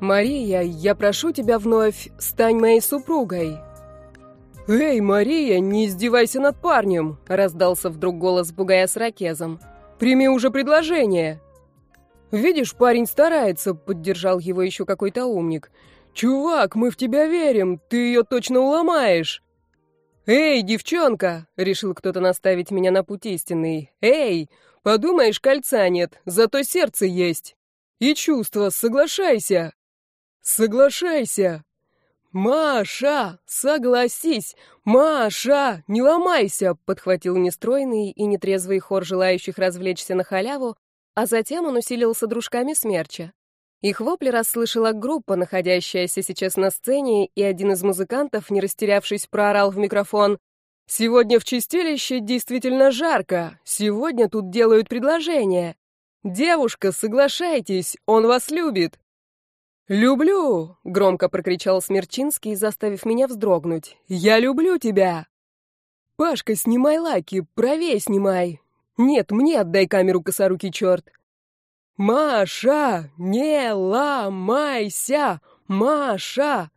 «Мария, я прошу тебя вновь, стань моей супругой». «Эй, Мария, не издевайся над парнем!» — раздался вдруг голос бугая с ракезом. «Прими уже предложение!» «Видишь, парень старается», — поддержал его еще какой-то умник. «Чувак, мы в тебя верим, ты ее точно уломаешь!» «Эй, девчонка!» — решил кто-то наставить меня на путь истинный. «Эй, подумаешь, кольца нет, зато сердце есть. И чувства, соглашайся!» «Соглашайся!» «Маша, согласись! Маша, не ломайся!» — подхватил нестройный и нетрезвый хор желающих развлечься на халяву, а затем он усилился дружками смерча. Их вопли расслышала группа, находящаяся сейчас на сцене, и один из музыкантов, не растерявшись, проорал в микрофон. «Сегодня в чистилище действительно жарко. Сегодня тут делают предложение. Девушка, соглашайтесь, он вас любит». «Люблю!» — громко прокричал Смерчинский, заставив меня вздрогнуть. «Я люблю тебя!» «Пашка, снимай лаки, правее снимай!» «Нет, мне отдай камеру, косорукий черт!» «Маша, не ломайся! Маша!»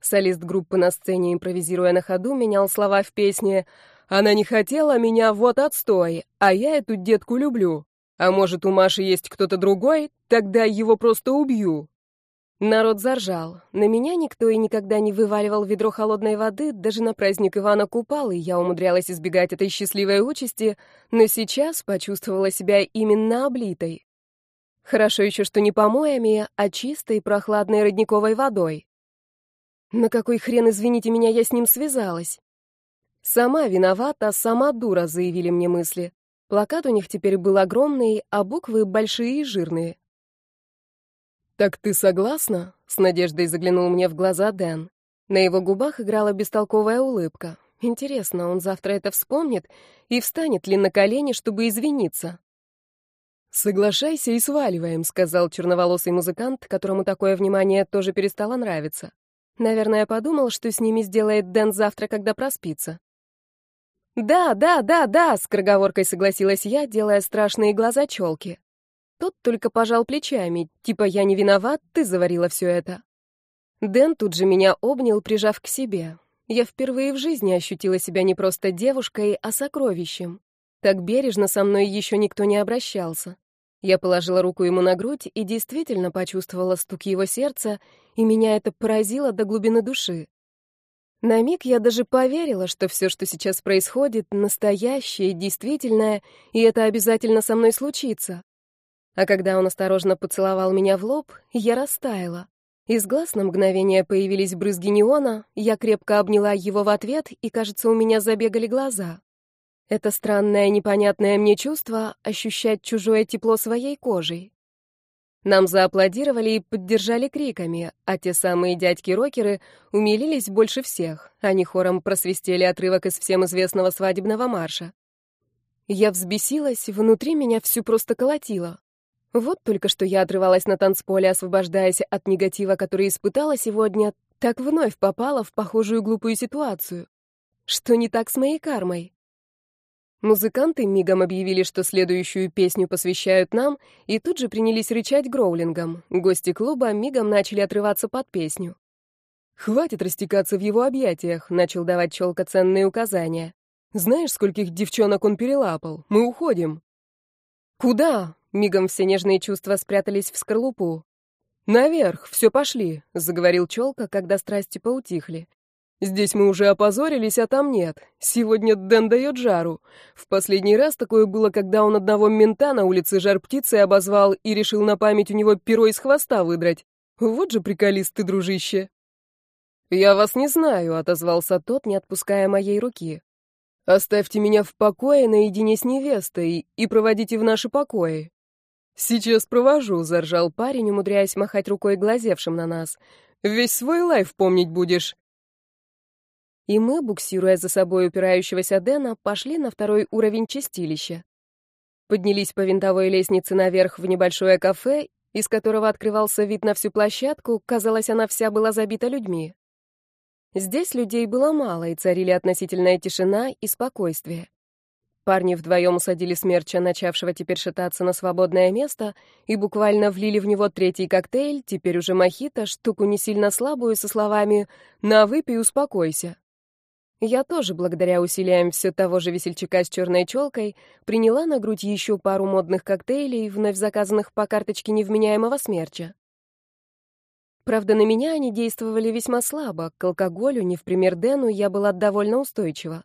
Солист группы на сцене, импровизируя на ходу, менял слова в песне «Она не хотела меня, вот отстой, а я эту детку люблю. А может, у Маши есть кто-то другой? Тогда его просто убью». Народ заржал. На меня никто и никогда не вываливал ведро холодной воды, даже на праздник Ивана Купалы я умудрялась избегать этой счастливой участи, но сейчас почувствовала себя именно облитой. Хорошо еще, что не помоями, а чистой прохладной родниковой водой. На какой хрен, извините меня, я с ним связалась? Сама виновата, сама дура, заявили мне мысли. Плакат у них теперь был огромный, а буквы большие и жирные. «Так ты согласна?» — с надеждой заглянул мне в глаза Дэн. На его губах играла бестолковая улыбка. Интересно, он завтра это вспомнит и встанет ли на колени, чтобы извиниться? «Соглашайся и сваливаем», — сказал черноволосый музыкант, которому такое внимание тоже перестало нравиться. Наверное, подумал, что с ними сделает Дэн завтра, когда проспится. «Да, да, да, да», — с скороговоркой согласилась я, делая страшные глаза челки. Тот только пожал плечами, типа «я не виноват, ты заварила все это». Дэн тут же меня обнял, прижав к себе. Я впервые в жизни ощутила себя не просто девушкой, а сокровищем. Так бережно со мной еще никто не обращался. Я положила руку ему на грудь и действительно почувствовала стук его сердца, и меня это поразило до глубины души. На миг я даже поверила, что все, что сейчас происходит, настоящее, действительное, и это обязательно со мной случится. А когда он осторожно поцеловал меня в лоб, я растаяла. Из глаз на мгновение появились брызги неона, я крепко обняла его в ответ, и, кажется, у меня забегали глаза. Это странное непонятное мне чувство — ощущать чужое тепло своей кожей. Нам зааплодировали и поддержали криками, а те самые дядьки-рокеры умилились больше всех. Они хором просвистели отрывок из всем известного свадебного марша. Я взбесилась, внутри меня всю просто колотило. Вот только что я отрывалась на танцполе, освобождаясь от негатива, который испытала сегодня, так вновь попала в похожую глупую ситуацию. Что не так с моей кармой? Музыканты мигом объявили, что следующую песню посвящают нам, и тут же принялись рычать гроулингом. Гости клуба мигом начали отрываться под песню. «Хватит растекаться в его объятиях», — начал давать челка ценные указания. «Знаешь, скольких девчонок он перелапал? Мы уходим». «Куда?» — мигом все нежные чувства спрятались в скорлупу. «Наверх, все пошли», — заговорил челка, когда страсти поутихли. Здесь мы уже опозорились, а там нет. Сегодня Дэн дает жару. В последний раз такое было, когда он одного мента на улице жар птицы обозвал и решил на память у него перо из хвоста выдрать. Вот же приколист ты, дружище. «Я вас не знаю», — отозвался тот, не отпуская моей руки. «Оставьте меня в покое наедине с невестой и проводите в наши покои». «Сейчас провожу», — заржал парень, умудряясь махать рукой глазевшим на нас. «Весь свой лайф помнить будешь» и мы, буксируя за собой упирающегося Дэна, пошли на второй уровень чистилища. Поднялись по винтовой лестнице наверх в небольшое кафе, из которого открывался вид на всю площадку, казалось, она вся была забита людьми. Здесь людей было мало, и царили относительная тишина и спокойствие. Парни вдвоем усадили смерча, начавшего теперь шататься на свободное место, и буквально влили в него третий коктейль, теперь уже мохито, штуку не сильно слабую, со словами «На, выпей, успокойся». Я тоже, благодаря усилиям все того же весельчака с черной челкой, приняла на грудь еще пару модных коктейлей, вновь заказанных по карточке невменяемого смерча. Правда, на меня они действовали весьма слабо, к алкоголю, не в пример Дэну, я была довольно устойчива.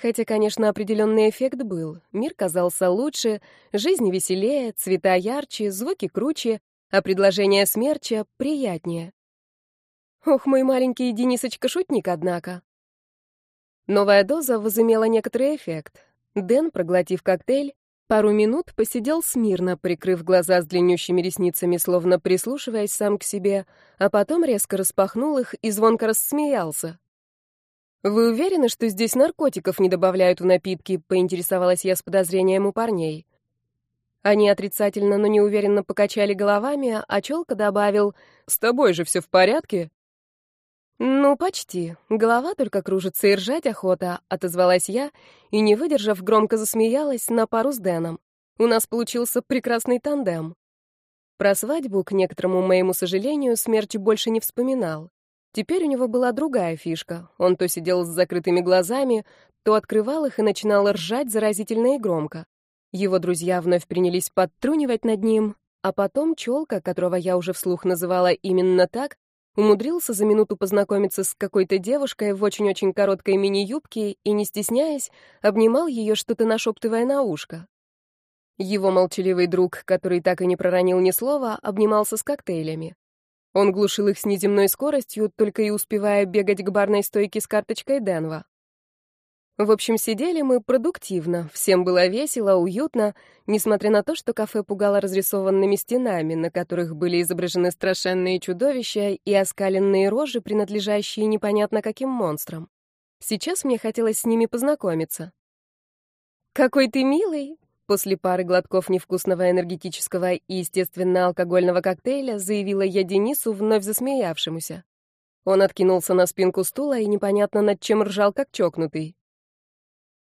Хотя, конечно, определенный эффект был. Мир казался лучше, жизнь веселее, цвета ярче, звуки круче, а предложение смерча приятнее. Ох, мой маленький Денисочка-шутник, однако. Новая доза возымела некоторый эффект. Дэн, проглотив коктейль, пару минут посидел смирно, прикрыв глаза с длиннющими ресницами, словно прислушиваясь сам к себе, а потом резко распахнул их и звонко рассмеялся. «Вы уверены, что здесь наркотиков не добавляют в напитки?» — поинтересовалась я с подозрением у парней. Они отрицательно, но неуверенно покачали головами, а Челка добавил «С тобой же все в порядке?» «Ну, почти. Голова только кружится и ржать охота», — отозвалась я и, не выдержав, громко засмеялась на пару с Дэном. У нас получился прекрасный тандем. Про свадьбу, к некоторому моему сожалению, Смерч больше не вспоминал. Теперь у него была другая фишка. Он то сидел с закрытыми глазами, то открывал их и начинал ржать заразительно и громко. Его друзья вновь принялись подтрунивать над ним, а потом челка, которого я уже вслух называла именно так, Умудрился за минуту познакомиться с какой-то девушкой в очень-очень короткой мини-юбке и, не стесняясь, обнимал ее, что-то нашептывая на ушко. Его молчаливый друг, который так и не проронил ни слова, обнимался с коктейлями. Он глушил их с неземной скоростью, только и успевая бегать к барной стойке с карточкой Денва. В общем, сидели мы продуктивно, всем было весело, уютно, несмотря на то, что кафе пугало разрисованными стенами, на которых были изображены страшенные чудовища и оскаленные рожи, принадлежащие непонятно каким монстрам. Сейчас мне хотелось с ними познакомиться. «Какой ты милый!» После пары глотков невкусного энергетического и, естественно, алкогольного коктейля заявила я Денису, вновь засмеявшемуся. Он откинулся на спинку стула и непонятно над чем ржал, как чокнутый.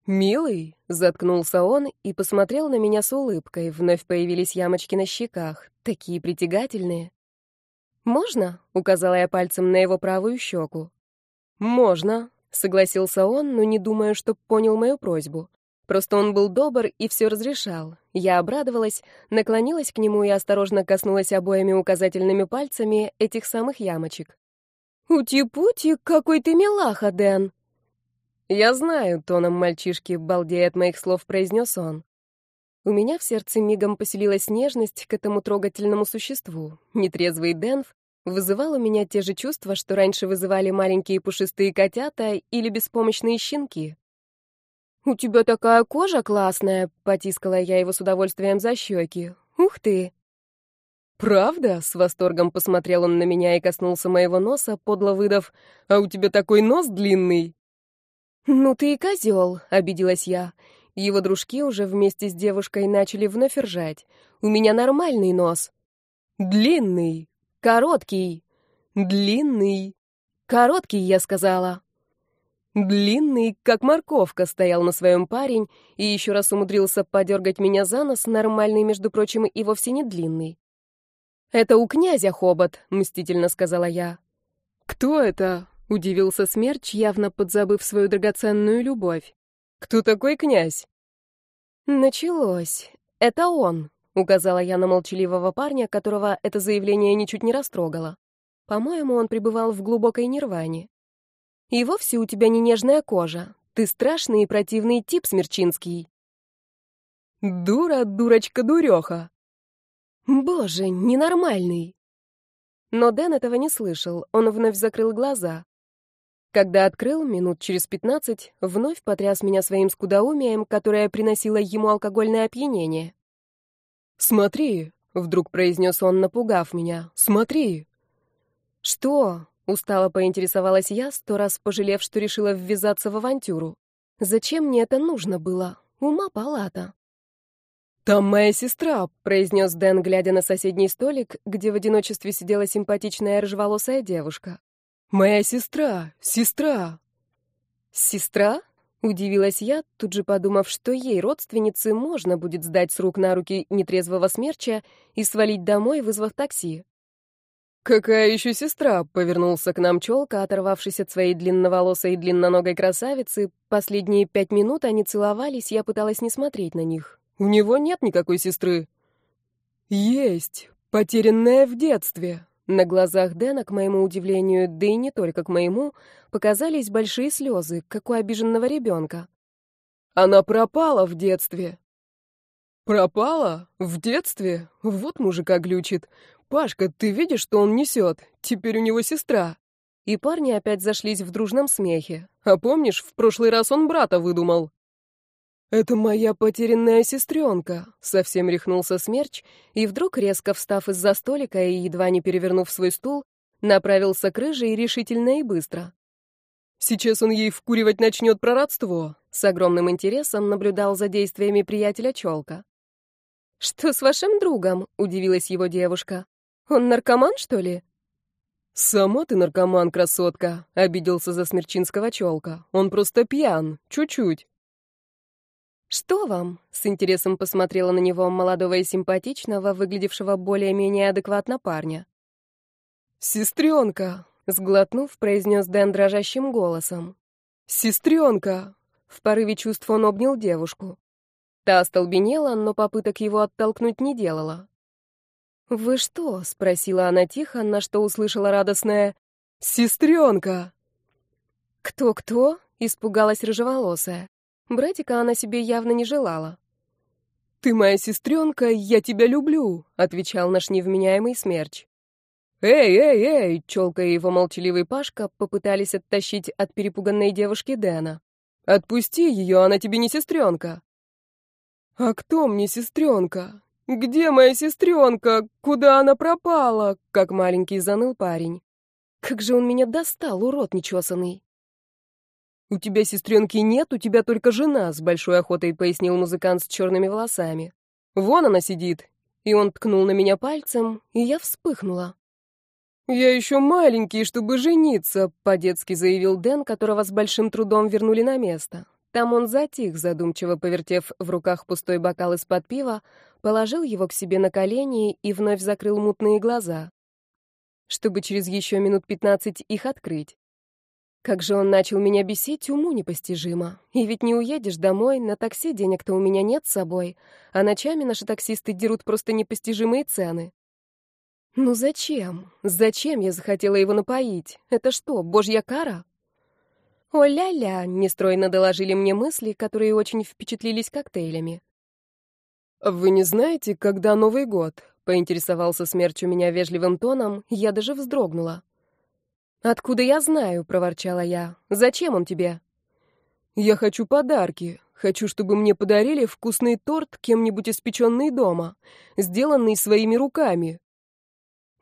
«Милый?» — заткнулся он и посмотрел на меня с улыбкой. Вновь появились ямочки на щеках, такие притягательные. «Можно?» — указала я пальцем на его правую щеку. «Можно», — согласился он, но не думаю, что понял мою просьбу. Просто он был добр и все разрешал. Я обрадовалась, наклонилась к нему и осторожно коснулась обоими указательными пальцами этих самых ямочек. «Ути-пути, какой ты милаха, Дэн!» «Я знаю», — тоном мальчишки, балдея от моих слов, произнес он. У меня в сердце мигом поселилась нежность к этому трогательному существу. Нетрезвый Денф вызывал у меня те же чувства, что раньше вызывали маленькие пушистые котята или беспомощные щенки. «У тебя такая кожа классная», — потискала я его с удовольствием за щеки. «Ух ты!» «Правда?» — с восторгом посмотрел он на меня и коснулся моего носа, подло выдав, «А у тебя такой нос длинный!» «Ну ты и козел», — обиделась я. Его дружки уже вместе с девушкой начали вновь ржать. «У меня нормальный нос». «Длинный». «Короткий». «Длинный». «Короткий», я сказала. Длинный, как морковка, стоял на своем парень и еще раз умудрился подергать меня за нос, нормальный, между прочим, и вовсе не длинный. «Это у князя хобот», — мстительно сказала я. «Кто это?» — удивился Смерч, явно подзабыв свою драгоценную любовь. «Кто такой князь?» «Началось. Это он», — указала я на молчаливого парня, которого это заявление ничуть не растрогало. По-моему, он пребывал в глубокой нирване. «И вовсе у тебя не нежная кожа. Ты страшный и противный тип, Смерчинский». «Дура, дурочка, дуреха». «Боже, ненормальный». Но Дэн этого не слышал, он вновь закрыл глаза. Когда открыл, минут через пятнадцать, вновь потряс меня своим скудоумием, которое приносило ему алкогольное опьянение. «Смотри!» — вдруг произнес он, напугав меня. «Смотри!» «Что?» — устало поинтересовалась я, сто раз пожалев, что решила ввязаться в авантюру. «Зачем мне это нужно было? Ума палата!» «Там моя сестра», — произнес Дэн, глядя на соседний столик, где в одиночестве сидела симпатичная рыжеволосая девушка. «Моя сестра! Сестра!» «Сестра?» — Удивилась я, тут же подумав, что ей, родственнице, можно будет сдать с рук на руки нетрезвого смерча и свалить домой, вызвав такси. «Какая еще сестра?» — повернулся к нам челка, оторвавшись от своей длинноволосой и длинноногой красавицы. Последние пять минут они целовались, я пыталась не смотреть на них. «У него нет никакой сестры». «Есть, потерянная в детстве». На глазах Дэна, к моему удивлению, да и не только к моему, показались большие слезы, как у обиженного ребенка. «Она пропала в детстве». «Пропала? В детстве? Вот мужика глючит. «Пашка, ты видишь, что он несет? Теперь у него сестра». И парни опять зашлись в дружном смехе. А помнишь, в прошлый раз он брата выдумал? «Это моя потерянная сестренка», — совсем рехнулся Смерч, и вдруг, резко встав из-за столика и едва не перевернув свой стул, направился к рыже и решительно и быстро. «Сейчас он ей вкуривать начнет про родство», — с огромным интересом наблюдал за действиями приятеля Челка. «Что с вашим другом?» — удивилась его девушка. Он наркоман, что ли?» «Сама ты наркоман, красотка», — обиделся за Смерчинского челка. «Он просто пьян, чуть-чуть». «Что вам?» — с интересом посмотрела на него молодого и симпатичного, выглядевшего более-менее адекватно парня. «Сестренка!» — сглотнув, произнес Дэн дрожащим голосом. «Сестренка!» — в порыве чувств он обнял девушку. Та остолбенела, но попыток его оттолкнуть не делала. «Вы что?» — спросила она тихо, на что услышала радостное «Сестренка!» «Кто-кто?» — испугалась рыжеволосая. Братика она себе явно не желала. «Ты моя сестренка, я тебя люблю», — отвечал наш невменяемый смерч. «Эй, эй, эй!» — челка и его молчаливый Пашка попытались оттащить от перепуганной девушки Дэна. «Отпусти ее, она тебе не сестренка». «А кто мне сестренка? «Где моя сестренка? Куда она пропала?» — как маленький заныл парень. «Как же он меня достал, урод нечесанный!» «У тебя сестренки нет, у тебя только жена», — с большой охотой пояснил музыкант с черными волосами. «Вон она сидит». И он ткнул на меня пальцем, и я вспыхнула. «Я еще маленький, чтобы жениться», — по-детски заявил Дэн, которого с большим трудом вернули на место. Там он затих, задумчиво повертев в руках пустой бокал из-под пива, положил его к себе на колени и вновь закрыл мутные глаза, чтобы через еще минут пятнадцать их открыть. Как же он начал меня бесить, уму непостижимо. И ведь не уедешь домой, на такси денег-то у меня нет с собой, а ночами наши таксисты дерут просто непостижимые цены. Ну зачем? Зачем я захотела его напоить? Это что, божья кара? «О-ля-ля!» — нестройно доложили мне мысли, которые очень впечатлились коктейлями. «Вы не знаете, когда Новый год?» — поинтересовался Смерч у меня вежливым тоном, я даже вздрогнула. «Откуда я знаю?» — проворчала я. «Зачем он тебе?» «Я хочу подарки. Хочу, чтобы мне подарили вкусный торт, кем-нибудь испеченный дома, сделанный своими руками.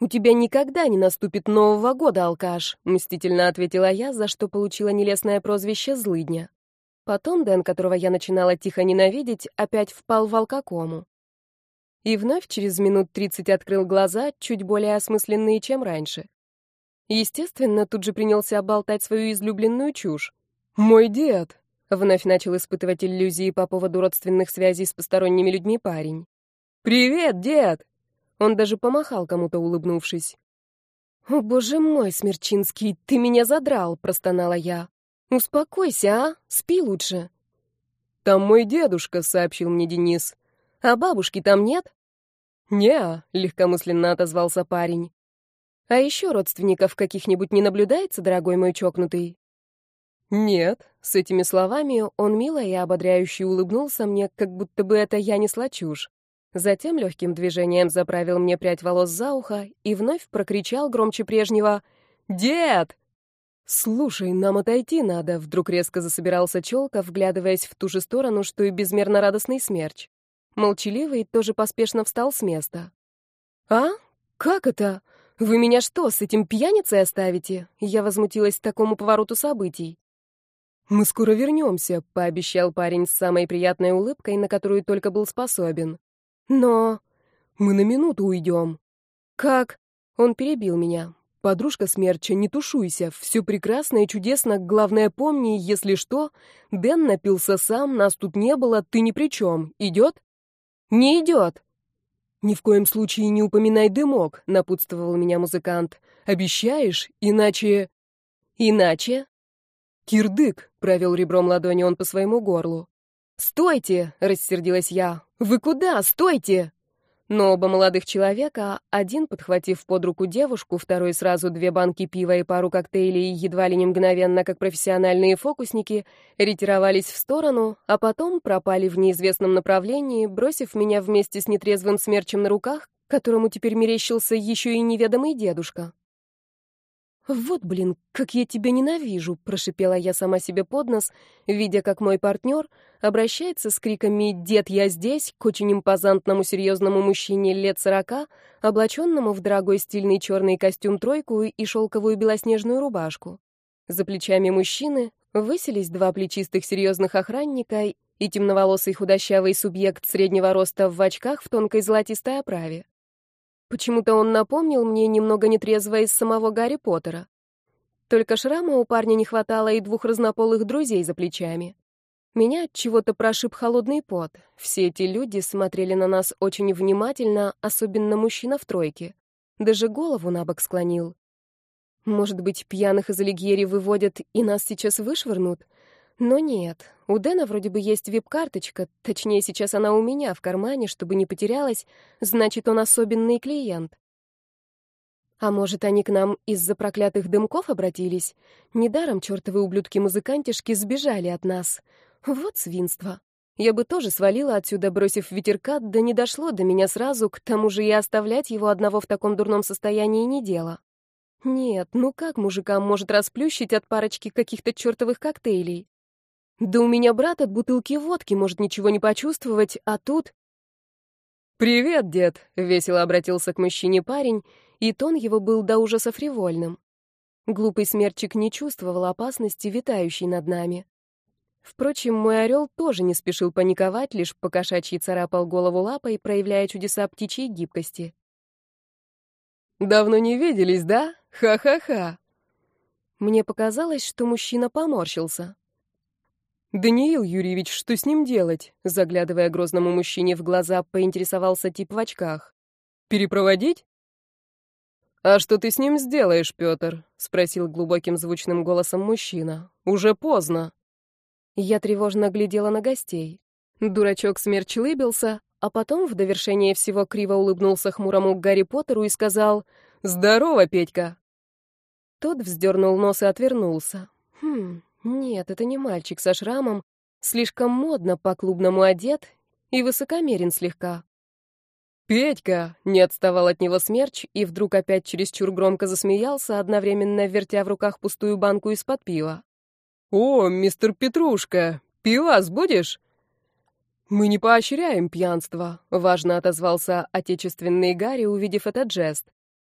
«У тебя никогда не наступит Нового года, алкаш», — мстительно ответила я, за что получила нелестное прозвище «злыдня». Потом Дэн, которого я начинала тихо ненавидеть, опять впал в алкокому. И вновь через минут тридцать открыл глаза, чуть более осмысленные, чем раньше. Естественно, тут же принялся болтать свою излюбленную чушь. «Мой дед!» — вновь начал испытывать иллюзии по поводу родственных связей с посторонними людьми парень. «Привет, дед!» Он даже помахал кому-то, улыбнувшись. «О, боже мой, Смерчинский, ты меня задрал!» — простонала я. «Успокойся, а? Спи лучше». «Там мой дедушка», — сообщил мне Денис. «А бабушки там нет?» «Не-а», легкомысленно отозвался парень. «А еще родственников каких-нибудь не наблюдается, дорогой мой чокнутый?» «Нет», — с этими словами он мило и ободряюще улыбнулся мне, как будто бы это я несла чушь. Затем легким движением заправил мне прядь волос за ухо и вновь прокричал громче прежнего «Дед!». «Слушай, нам отойти надо», — вдруг резко засобирался Челка, вглядываясь в ту же сторону, что и безмерно радостный смерч. Молчаливый тоже поспешно встал с места. «А? Как это? Вы меня что, с этим пьяницей оставите?» Я возмутилась такому повороту событий. «Мы скоро вернемся», — пообещал парень с самой приятной улыбкой, на которую только был способен. Но... Мы на минуту уйдем. Как? Он перебил меня. Подружка смерча, не тушуйся. Все прекрасно и чудесно. Главное, помни, если что, Дэн напился сам, нас тут не было, ты ни при чем. Идет? Не идет. Ни в коем случае не упоминай дымок, напутствовал меня музыкант. Обещаешь? Иначе... Иначе? Кирдык, провел ребром ладони он по своему горлу. «Стойте!» — рассердилась я. «Вы куда? Стойте!» Но оба молодых человека, один, подхватив под руку девушку, второй сразу две банки пива и пару коктейлей, едва ли не мгновенно, как профессиональные фокусники, ретировались в сторону, а потом пропали в неизвестном направлении, бросив меня вместе с нетрезвым смерчем на руках, которому теперь мерещился еще и неведомый дедушка. «Вот, блин, как я тебя ненавижу!» — прошипела я сама себе под нос, видя, как мой партнер обращается с криками «Дед, я здесь!» к очень импозантному серьезному мужчине лет сорока, облаченному в дорогой стильный черный костюм-тройку и шелковую белоснежную рубашку. За плечами мужчины высились два плечистых серьезных охранника и темноволосый худощавый субъект среднего роста в очках в тонкой золотистой оправе. Почему-то он напомнил мне немного нетрезво из самого Гарри Поттера. Только шрама у парня не хватало и двух разнополых друзей за плечами. Меня от чего-то прошиб холодный пот. Все эти люди смотрели на нас очень внимательно, особенно мужчина в тройке. Даже голову на бок склонил. Может быть, пьяных из Алигьери выводят и нас сейчас вышвырнут? Но нет, у Дэна вроде бы есть вип-карточка, точнее, сейчас она у меня в кармане, чтобы не потерялась, значит, он особенный клиент. А может, они к нам из-за проклятых дымков обратились? Недаром чертовы ублюдки-музыкантишки сбежали от нас. Вот свинство. Я бы тоже свалила отсюда, бросив ветерка, да не дошло до меня сразу, к тому же и оставлять его одного в таком дурном состоянии не дело. Нет, ну как мужикам может расплющить от парочки каких-то чертовых коктейлей? Да у меня брат от бутылки водки может ничего не почувствовать, а тут... «Привет, дед!» — весело обратился к мужчине парень, и тон его был до ужаса фривольным. Глупый смерчик не чувствовал опасности, витающей над нами. Впрочем, мой орел тоже не спешил паниковать, лишь покошачьи царапал голову лапой, проявляя чудеса птичьей гибкости. «Давно не виделись, да? Ха-ха-ха!» Мне показалось, что мужчина поморщился. «Даниил Юрьевич, что с ним делать?» Заглядывая грозному мужчине в глаза, поинтересовался тип в очках. «Перепроводить?» «А что ты с ним сделаешь, Петр?» — спросил глубоким звучным голосом мужчина. «Уже поздно». Я тревожно глядела на гостей. Дурачок смерч улыбился, а потом в довершение всего криво улыбнулся хмурому Гарри Поттеру и сказал «Здорово, Петька!». Тот вздернул нос и отвернулся. «Хм, нет, это не мальчик со шрамом, слишком модно по-клубному одет и высокомерен слегка. «Петька!» — не отставал от него смерч и вдруг опять чересчур громко засмеялся, одновременно вертя в руках пустую банку из-под пива. «О, мистер Петрушка, пивас будешь?» «Мы не поощряем пьянство», — важно отозвался отечественный Гарри, увидев этот жест.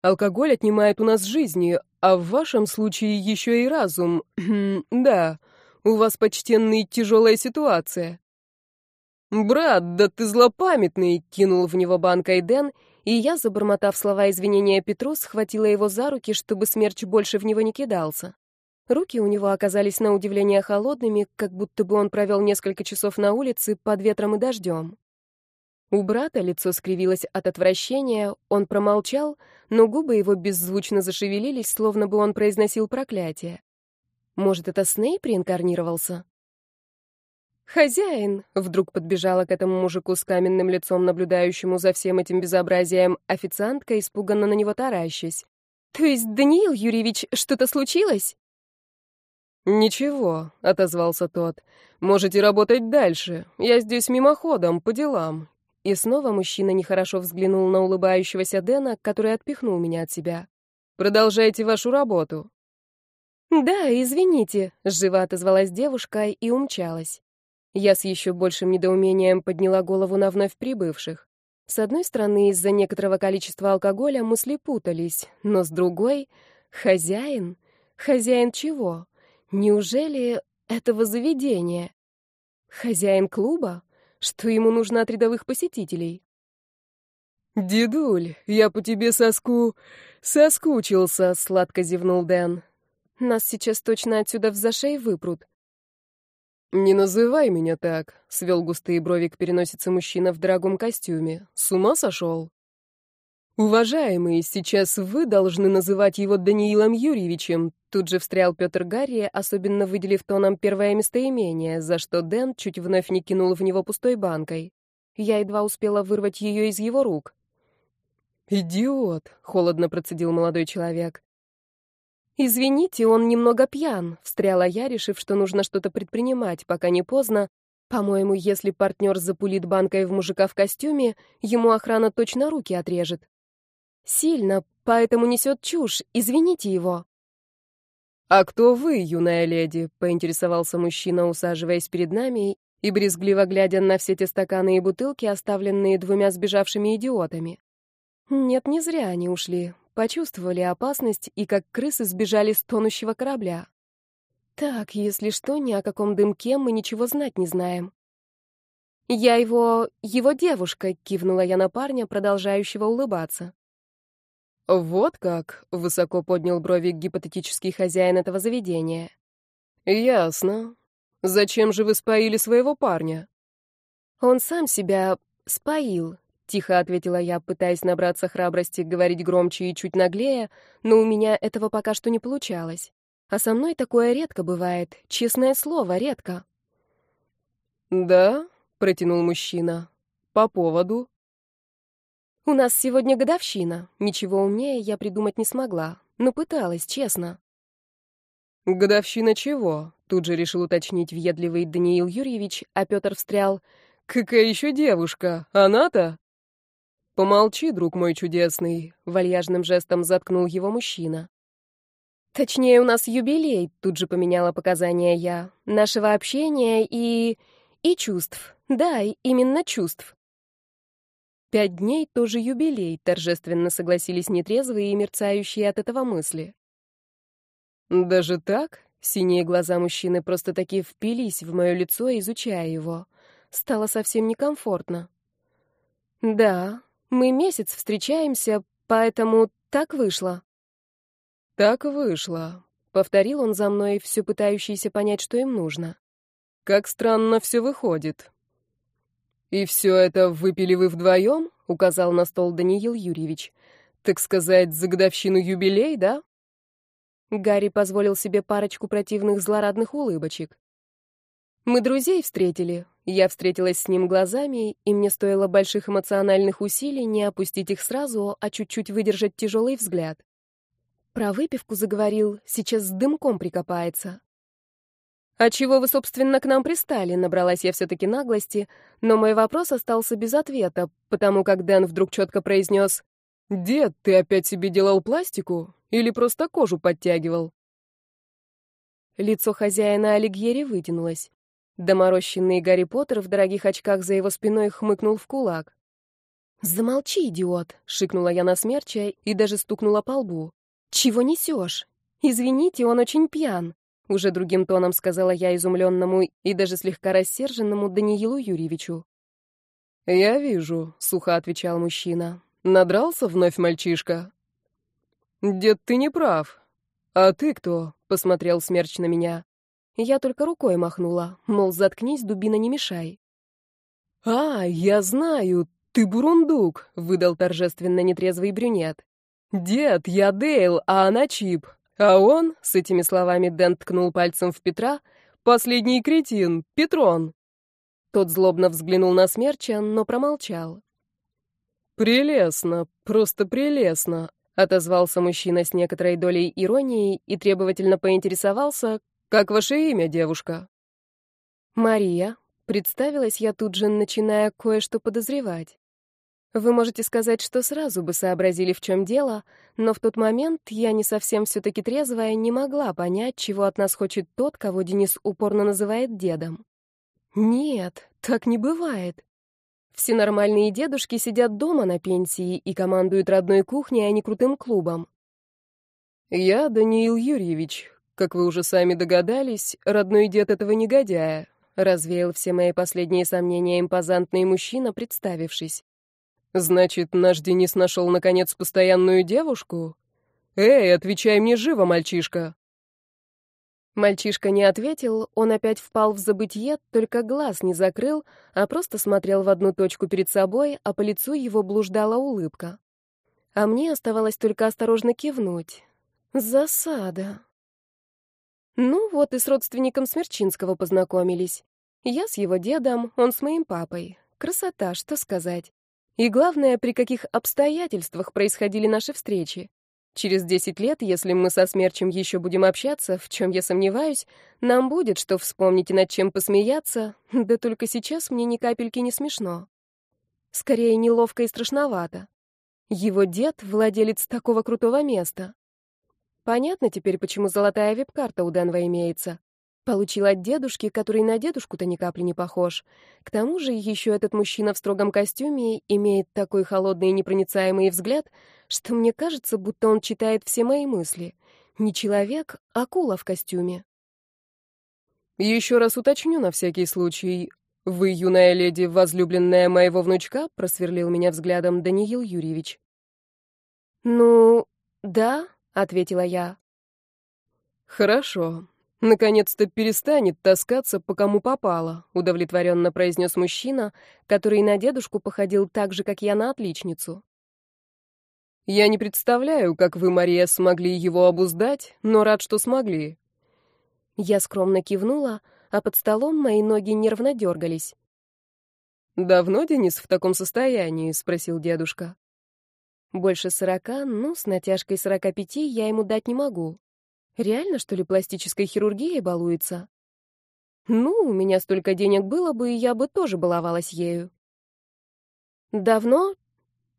Алкоголь отнимает у нас жизни, а в вашем случае еще и разум. да, у вас, почтенный, тяжелая ситуация. «Брат, да ты злопамятный!» — кинул в него банкой Дэн, и я, забормотав слова извинения Петру, схватила его за руки, чтобы смерч больше в него не кидался. Руки у него оказались на удивление холодными, как будто бы он провел несколько часов на улице под ветром и дождем. У брата лицо скривилось от отвращения, он промолчал, но губы его беззвучно зашевелились, словно бы он произносил проклятие. Может, это Снейп реинкарнировался? «Хозяин!» — вдруг подбежала к этому мужику с каменным лицом, наблюдающему за всем этим безобразием, официантка, испуганно на него таращась. «То есть, Даниил Юрьевич, что-то случилось?» «Ничего», — отозвался тот. «Можете работать дальше. Я здесь мимоходом, по делам. И снова мужчина нехорошо взглянул на улыбающегося Дэна, который отпихнул меня от себя. «Продолжайте вашу работу». «Да, извините», — живо отозвалась девушка и умчалась. Я с еще большим недоумением подняла голову на вновь прибывших. С одной стороны, из-за некоторого количества алкоголя мысли путались, но с другой — хозяин? Хозяин чего? Неужели этого заведения? Хозяин клуба? Что ему нужно от рядовых посетителей? «Дедуль, я по тебе соску... соскучился», — сладко зевнул Дэн. «Нас сейчас точно отсюда в зашей выпрут». «Не называй меня так», — свел густые брови к переносице мужчина в дорогом костюме. «С ума сошел?» «Уважаемый, сейчас вы должны называть его Даниилом Юрьевичем», тут же встрял Петр Гарри, особенно выделив тоном первое местоимение, за что Дэн чуть вновь не кинул в него пустой банкой. Я едва успела вырвать ее из его рук. «Идиот!» — холодно процедил молодой человек. «Извините, он немного пьян», — встряла я, решив, что нужно что-то предпринимать, пока не поздно. По-моему, если партнер запулит банкой в мужика в костюме, ему охрана точно руки отрежет. Сильно, поэтому несет чушь, извините его. «А кто вы, юная леди?» — поинтересовался мужчина, усаживаясь перед нами и брезгливо глядя на все те стаканы и бутылки, оставленные двумя сбежавшими идиотами. Нет, не зря они ушли. Почувствовали опасность и как крысы сбежали с тонущего корабля. Так, если что, ни о каком дымке мы ничего знать не знаем. «Я его... его девушка», — кивнула я на парня, продолжающего улыбаться. «Вот как», — высоко поднял брови гипотетический хозяин этого заведения. «Ясно. Зачем же вы споили своего парня?» «Он сам себя споил», — тихо ответила я, пытаясь набраться храбрости говорить громче и чуть наглее, но у меня этого пока что не получалось. А со мной такое редко бывает, честное слово, редко. «Да?» — протянул мужчина. «По поводу?» «У нас сегодня годовщина. Ничего умнее я придумать не смогла, но пыталась, честно». «Годовщина чего?» — тут же решил уточнить въедливый Даниил Юрьевич, а Петр встрял. «Какая еще девушка? Она-то?» «Помолчи, друг мой чудесный», — вальяжным жестом заткнул его мужчина. «Точнее, у нас юбилей», — тут же поменяла показания я, «нашего общения и... и чувств. Да, именно чувств». «Пять дней — тоже юбилей», — торжественно согласились нетрезвые и мерцающие от этого мысли. «Даже так?» — синие глаза мужчины просто-таки впились в мое лицо, изучая его. Стало совсем некомфортно. «Да, мы месяц встречаемся, поэтому так вышло. Так вышло, повторил он за мной, все пытающийся понять, что им нужно. Как странно все выходит. И все это выпили вы вдвоем? указал на стол Даниил Юрьевич. Так сказать, за годовщину юбилей, да? Гарри позволил себе парочку противных злорадных улыбочек. Мы друзей встретили. Я встретилась с ним глазами, и мне стоило больших эмоциональных усилий не опустить их сразу, а чуть-чуть выдержать тяжелый взгляд. Про выпивку заговорил, сейчас с дымком прикопается. «А чего вы, собственно, к нам пристали?» Набралась я все-таки наглости, но мой вопрос остался без ответа, потому как Дэн вдруг четко произнес «Дед, ты опять себе делал пластику? Или просто кожу подтягивал?» Лицо хозяина Алигьери вытянулось. Доморощенный Гарри Поттер в дорогих очках за его спиной хмыкнул в кулак. «Замолчи, идиот!» — шикнула я на смерча и даже стукнула по лбу. «Чего несешь? Извините, он очень пьян», — уже другим тоном сказала я изумленному и даже слегка рассерженному Даниилу Юрьевичу. «Я вижу», — сухо отвечал мужчина. «Надрался вновь мальчишка?» «Дед, ты не прав. А ты кто?» — посмотрел смерч на меня. Я только рукой махнула, мол, заткнись, дубина, не мешай. «А, я знаю, ты бурундук», — выдал торжественно нетрезвый брюнет. «Дед, я Дейл, а она Чип. А он, с этими словами Дэн ткнул пальцем в Петра, последний кретин, Петрон». Тот злобно взглянул на смерча, но промолчал. «Прелестно, просто прелестно», — отозвался мужчина с некоторой долей иронии и требовательно поинтересовался, «Как ваше имя, девушка?» «Мария», — представилась я тут же, начиная кое-что подозревать. Вы можете сказать, что сразу бы сообразили, в чем дело, но в тот момент я не совсем все-таки трезвая, не могла понять, чего от нас хочет тот, кого Денис упорно называет дедом. Нет, так не бывает. Все нормальные дедушки сидят дома на пенсии и командуют родной кухней, а не крутым клубом. Я Даниил Юрьевич, как вы уже сами догадались, родной дед этого негодяя, развеял все мои последние сомнения импозантный мужчина, представившись. Значит, наш Денис нашел, наконец, постоянную девушку? Эй, отвечай мне живо, мальчишка. Мальчишка не ответил, он опять впал в забытье, только глаз не закрыл, а просто смотрел в одну точку перед собой, а по лицу его блуждала улыбка. А мне оставалось только осторожно кивнуть. Засада. Ну вот и с родственником Смерчинского познакомились. Я с его дедом, он с моим папой. Красота, что сказать. И главное, при каких обстоятельствах происходили наши встречи. Через 10 лет, если мы со Смерчем еще будем общаться, в чем я сомневаюсь, нам будет что вспомнить и над чем посмеяться, да только сейчас мне ни капельки не смешно. Скорее, неловко и страшновато. Его дед — владелец такого крутого места. Понятно теперь, почему золотая вип-карта у Денва имеется. Получил от дедушки, который на дедушку-то ни капли не похож. К тому же еще этот мужчина в строгом костюме имеет такой холодный и непроницаемый взгляд, что мне кажется, будто он читает все мои мысли. Не человек, а акула в костюме. «Еще раз уточню на всякий случай. Вы, юная леди, возлюбленная моего внучка?» — просверлил меня взглядом Даниил Юрьевич. «Ну, да», — ответила я. «Хорошо. «Наконец-то перестанет таскаться, по кому попало», — удовлетворенно произнес мужчина, который на дедушку походил так же, как я на отличницу. «Я не представляю, как вы, Мария, смогли его обуздать, но рад, что смогли». Я скромно кивнула, а под столом мои ноги нервно дергались. «Давно Денис в таком состоянии?» — спросил дедушка. «Больше сорока, ну, с натяжкой сорока пяти я ему дать не могу. Реально, что ли, пластической хирургией балуется? Ну, у меня столько денег было бы, и я бы тоже баловалась ею. Давно?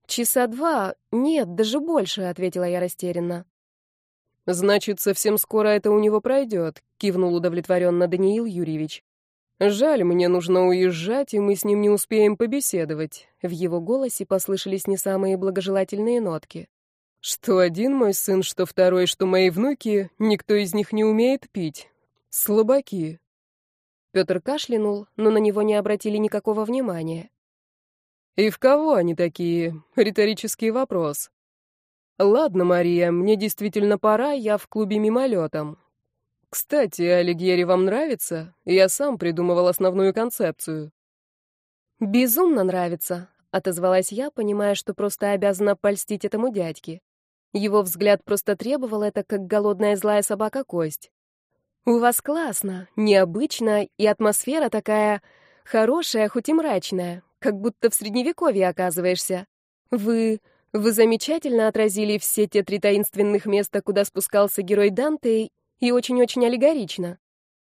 Часа два. Нет, даже больше, ответила я растерянно. Значит, совсем скоро это у него пройдет, кивнул удовлетворенно Даниил Юрьевич. Жаль, мне нужно уезжать, и мы с ним не успеем побеседовать. В его голосе послышались не самые благожелательные нотки. Что один мой сын, что второй, что мои внуки, никто из них не умеет пить. Слабаки. Петр кашлянул, но на него не обратили никакого внимания. И в кого они такие? Риторический вопрос. Ладно, Мария, мне действительно пора, я в клубе мимолетом. Кстати, Алигьери вам нравится? Я сам придумывал основную концепцию. Безумно нравится, отозвалась я, понимая, что просто обязана польстить этому дядьке. Его взгляд просто требовал это, как голодная злая собака кость. «У вас классно, необычно, и атмосфера такая хорошая, хоть и мрачная, как будто в Средневековье оказываешься. Вы... вы замечательно отразили все те три таинственных места, куда спускался герой Данте, и очень-очень аллегорично.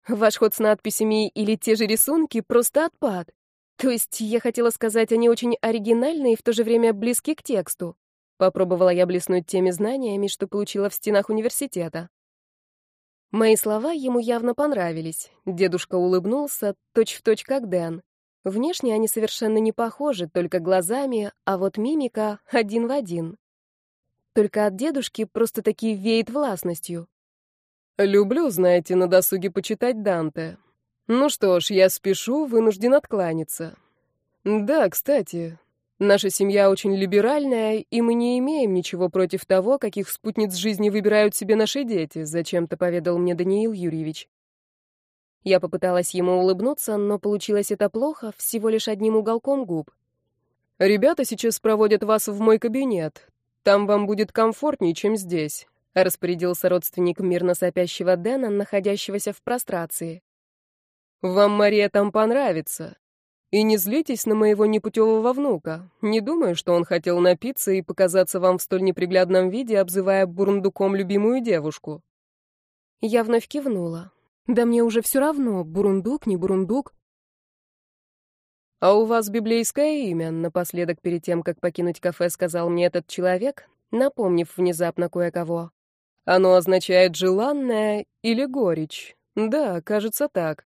Ваш ход с надписями или те же рисунки — просто отпад. То есть, я хотела сказать, они очень оригинальны и в то же время близки к тексту. Попробовала я блеснуть теми знаниями, что получила в стенах университета. Мои слова ему явно понравились. Дедушка улыбнулся, точь-в-точь как Дэн. Внешне они совершенно не похожи, только глазами, а вот мимика один в один. Только от дедушки просто-таки веет властностью. «Люблю, знаете, на досуге почитать Данте. Ну что ж, я спешу, вынужден откланяться. Да, кстати, Наша семья очень либеральная, и мы не имеем ничего против того, каких спутниц жизни выбирают себе наши дети, зачем-то поведал мне Даниил Юрьевич. Я попыталась ему улыбнуться, но получилось это плохо, всего лишь одним уголком губ. Ребята сейчас проводят вас в мой кабинет. Там вам будет комфортнее, чем здесь, распорядился родственник мирно сопящего Дэна, находящегося в прострации. Вам, Мария, там понравится. И не злитесь на моего непутевого внука. Не думаю, что он хотел напиться и показаться вам в столь неприглядном виде, обзывая бурундуком любимую девушку. Я вновь кивнула. Да мне уже все равно, бурундук, не бурундук. А у вас библейское имя, напоследок перед тем, как покинуть кафе, сказал мне этот человек, напомнив внезапно кое-кого. Оно означает «желанное» или «горечь». Да, кажется так.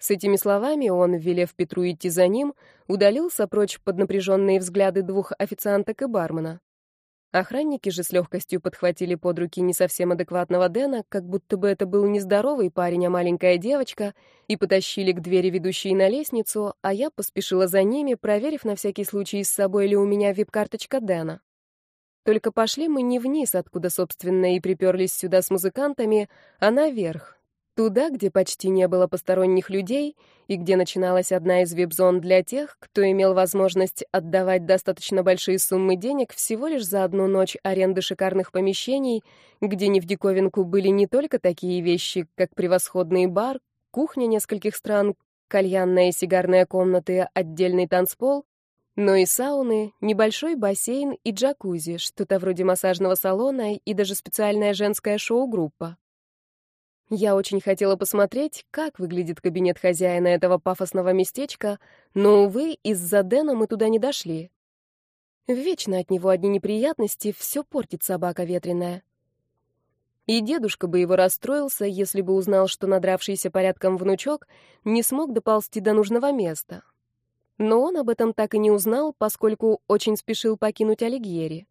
С этими словами он, велев Петру идти за ним, удалился прочь под напряженные взгляды двух официанток и бармена. Охранники же с легкостью подхватили под руки не совсем адекватного Дэна, как будто бы это был не здоровый парень, а маленькая девочка, и потащили к двери, ведущей на лестницу, а я поспешила за ними, проверив на всякий случай, с собой ли у меня вип-карточка Дэна. Только пошли мы не вниз, откуда, собственно, и приперлись сюда с музыкантами, а наверх, Туда, где почти не было посторонних людей и где начиналась одна из вип-зон для тех, кто имел возможность отдавать достаточно большие суммы денег всего лишь за одну ночь аренды шикарных помещений, где не в диковинку были не только такие вещи, как превосходный бар, кухня нескольких стран, кальянная и сигарная комнаты, отдельный танцпол, но и сауны, небольшой бассейн и джакузи, что-то вроде массажного салона и даже специальная женская шоу-группа. Я очень хотела посмотреть, как выглядит кабинет хозяина этого пафосного местечка, но, увы, из-за Дэна мы туда не дошли. Вечно от него одни неприятности, все портит собака ветреная. И дедушка бы его расстроился, если бы узнал, что надравшийся порядком внучок не смог доползти до нужного места. Но он об этом так и не узнал, поскольку очень спешил покинуть Алигьери.